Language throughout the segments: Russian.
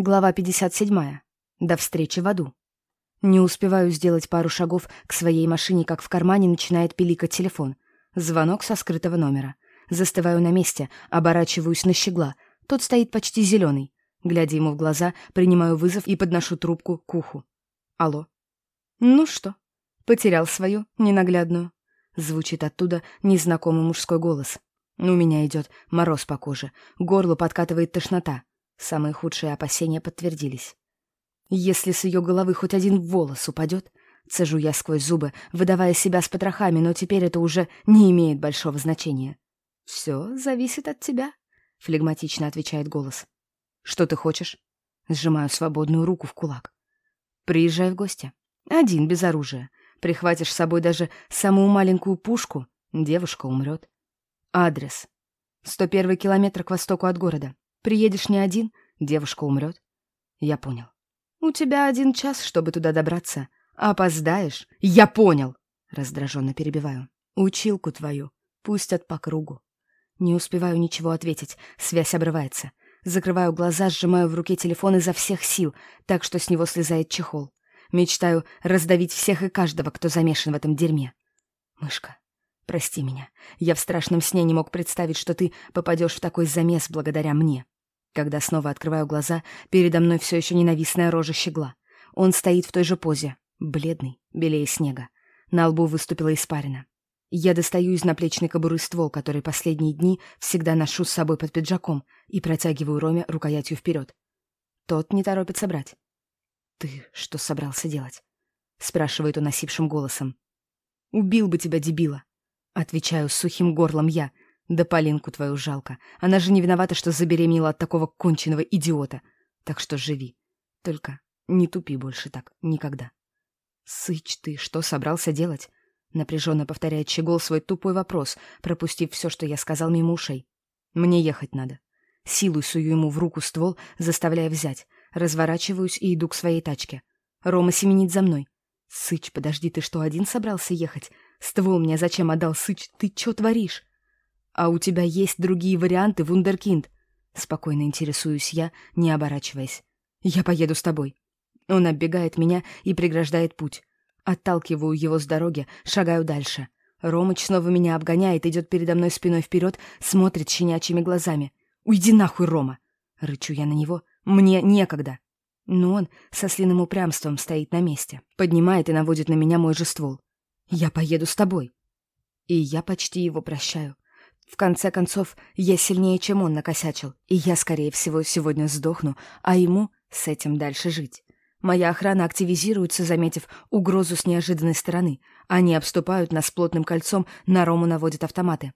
Глава 57. До встречи в аду. Не успеваю сделать пару шагов к своей машине, как в кармане начинает пиликать телефон. Звонок со скрытого номера. Застываю на месте, оборачиваюсь на щегла. Тот стоит почти зеленый. Глядя ему в глаза, принимаю вызов и подношу трубку к уху. Алло. Ну что, потерял свою ненаглядную? Звучит оттуда незнакомый мужской голос. У меня идет мороз по коже, горло подкатывает тошнота. Самые худшие опасения подтвердились. Если с ее головы хоть один волос упадет, цежу я сквозь зубы, выдавая себя с потрохами, но теперь это уже не имеет большого значения. «Все зависит от тебя», — флегматично отвечает голос. «Что ты хочешь?» Сжимаю свободную руку в кулак. «Приезжай в гости. Один, без оружия. Прихватишь с собой даже самую маленькую пушку, девушка умрет. Адрес. 101 километр к востоку от города. Приедешь не один, девушка умрет. Я понял. У тебя один час, чтобы туда добраться. Опоздаешь? Я понял! Раздраженно перебиваю. Училку твою пустят по кругу. Не успеваю ничего ответить, связь обрывается. Закрываю глаза, сжимаю в руке телефон изо всех сил, так что с него слезает чехол. Мечтаю раздавить всех и каждого, кто замешан в этом дерьме. Мышка, прости меня. Я в страшном сне не мог представить, что ты попадешь в такой замес благодаря мне. Когда снова открываю глаза, передо мной все еще ненавистная рожа щегла. Он стоит в той же позе, бледный, белее снега. На лбу выступила испарина. Я достаю из наплечной кобуры ствол, который последние дни всегда ношу с собой под пиджаком, и протягиваю Роме рукоятью вперед. Тот не торопится брать. «Ты что собрался делать?» — спрашивает он осипшим голосом. «Убил бы тебя, дебила!» — отвечаю сухим горлом я — да Полинку твою жалко. Она же не виновата, что забеременела от такого конченого идиота. Так что живи. Только не тупи больше так. Никогда. Сыч ты, что собрался делать? Напряженно повторяет Щегол свой тупой вопрос, пропустив все, что я сказал мимо ушей. Мне ехать надо. Силой сую ему в руку ствол, заставляя взять. Разворачиваюсь и иду к своей тачке. Рома семенит за мной. Сыч, подожди, ты что, один собрался ехать? Ствол мне зачем отдал, Сыч? Ты что творишь? «А у тебя есть другие варианты, вундеркинд?» Спокойно интересуюсь я, не оборачиваясь. «Я поеду с тобой». Он оббегает меня и преграждает путь. Отталкиваю его с дороги, шагаю дальше. Ромыч снова меня обгоняет, идет передо мной спиной вперед, смотрит щенячьими глазами. «Уйди нахуй, Рома!» Рычу я на него. «Мне некогда!» Но он со слиным упрямством стоит на месте, поднимает и наводит на меня мой же ствол. «Я поеду с тобой!» И я почти его прощаю. В конце концов, я сильнее, чем он накосячил, и я, скорее всего, сегодня сдохну, а ему с этим дальше жить. Моя охрана активизируется, заметив угрозу с неожиданной стороны. Они обступают нас плотным кольцом, на Рому наводят автоматы.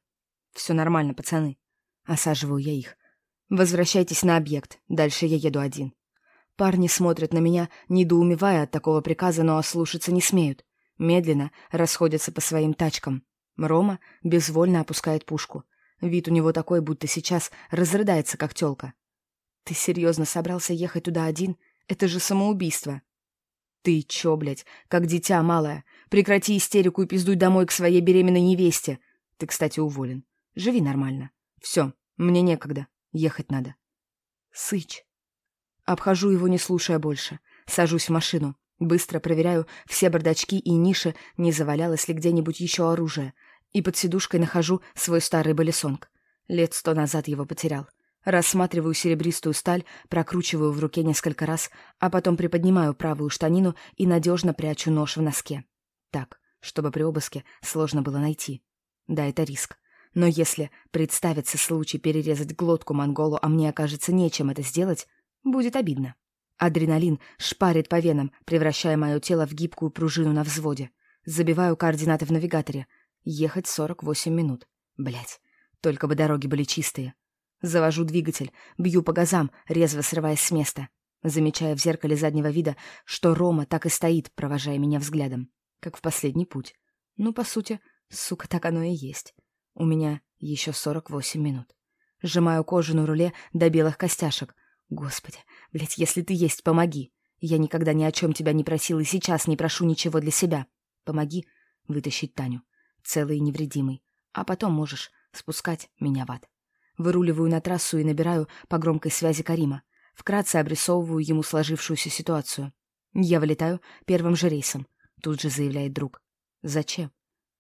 «Все нормально, пацаны». Осаживаю я их. «Возвращайтесь на объект, дальше я еду один». Парни смотрят на меня, недоумевая от такого приказа, но ослушаться не смеют. Медленно расходятся по своим тачкам. Рома безвольно опускает пушку. Вид у него такой, будто сейчас разрыдается, как тёлка. «Ты серьезно собрался ехать туда один? Это же самоубийство!» «Ты чё, блядь, как дитя малое? Прекрати истерику и пиздуй домой к своей беременной невесте. Ты, кстати, уволен. Живи нормально. Всё, мне некогда. Ехать надо». «Сыч». Обхожу его, не слушая больше. Сажусь в машину. Быстро проверяю все бардачки и ниши, не завалялось ли где-нибудь еще оружие. И под сидушкой нахожу свой старый балесонг. Лет сто назад его потерял. Рассматриваю серебристую сталь, прокручиваю в руке несколько раз, а потом приподнимаю правую штанину и надежно прячу нож в носке. Так, чтобы при обыске сложно было найти. Да, это риск. Но если представится случай перерезать глотку монголу, а мне окажется нечем это сделать, будет обидно. Адреналин шпарит по венам, превращая мое тело в гибкую пружину на взводе. Забиваю координаты в навигаторе. Ехать 48 минут. Блять, только бы дороги были чистые. Завожу двигатель, бью по газам, резво срываясь с места, замечая в зеркале заднего вида, что Рома так и стоит, провожая меня взглядом, как в последний путь. Ну, по сути, сука, так оно и есть. У меня еще 48 минут. Сжимаю кожу на руле до белых костяшек, Господи, блядь, если ты есть, помоги. Я никогда ни о чем тебя не просил и сейчас не прошу ничего для себя. Помоги вытащить Таню, целый и невредимый. А потом можешь спускать меня в ад. Выруливаю на трассу и набираю по громкой связи Карима. Вкратце обрисовываю ему сложившуюся ситуацию. Я вылетаю первым же рейсом. Тут же заявляет друг. Зачем?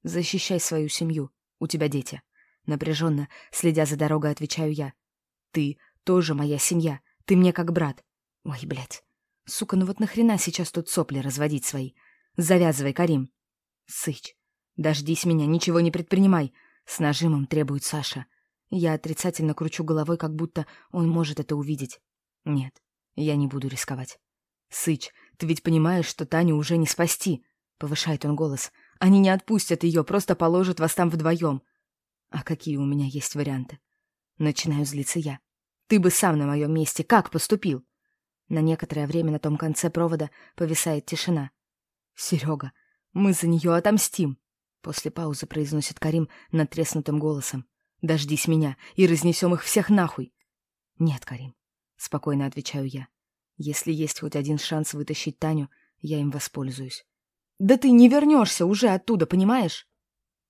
Защищай свою семью. У тебя дети. Напряженно, следя за дорогой, отвечаю я. Ты тоже моя семья. Ты мне как брат. Ой, блядь. Сука, ну вот нахрена сейчас тут сопли разводить свои? Завязывай, Карим. Сыч. Дождись меня, ничего не предпринимай. С нажимом требует Саша. Я отрицательно кручу головой, как будто он может это увидеть. Нет, я не буду рисковать. Сыч, ты ведь понимаешь, что Таню уже не спасти. Повышает он голос. Они не отпустят ее, просто положат вас там вдвоем. А какие у меня есть варианты? Начинаю злиться я. Ты бы сам на моем месте как поступил? На некоторое время на том конце провода повисает тишина. Серега, мы за нее отомстим. После паузы произносит Карим надтреснутым голосом. Дождись меня и разнесем их всех нахуй. Нет, Карим, спокойно отвечаю я. Если есть хоть один шанс вытащить Таню, я им воспользуюсь. Да ты не вернешься уже оттуда, понимаешь?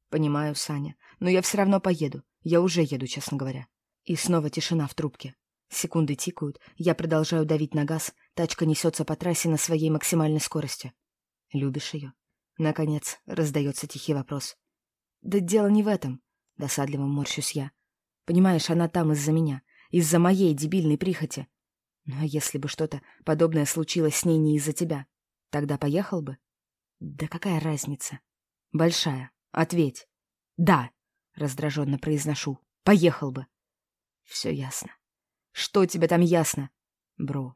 Понимаю, Саня, но я все равно поеду. Я уже еду, честно говоря. И снова тишина в трубке. Секунды тикают, я продолжаю давить на газ, тачка несется по трассе на своей максимальной скорости. Любишь ее? Наконец, раздается тихий вопрос. Да дело не в этом. Досадливо морщусь я. Понимаешь, она там из-за меня, из-за моей дебильной прихоти. Ну а если бы что-то подобное случилось с ней не из-за тебя, тогда поехал бы? Да какая разница? Большая. Ответь. Да, раздраженно произношу. Поехал бы. Все ясно. Что тебе там ясно? Бро,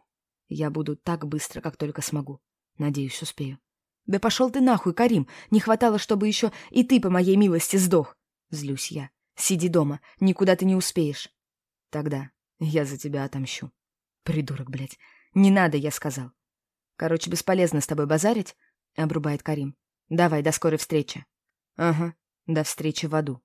я буду так быстро, как только смогу. Надеюсь, успею. Да пошел ты нахуй, Карим. Не хватало, чтобы еще и ты по моей милости сдох. Злюсь я. Сиди дома, никуда ты не успеешь. Тогда я за тебя отомщу. Придурок, блядь. Не надо, я сказал. Короче, бесполезно с тобой базарить, — обрубает Карим. Давай, до скорой встречи. Ага, до встречи в аду.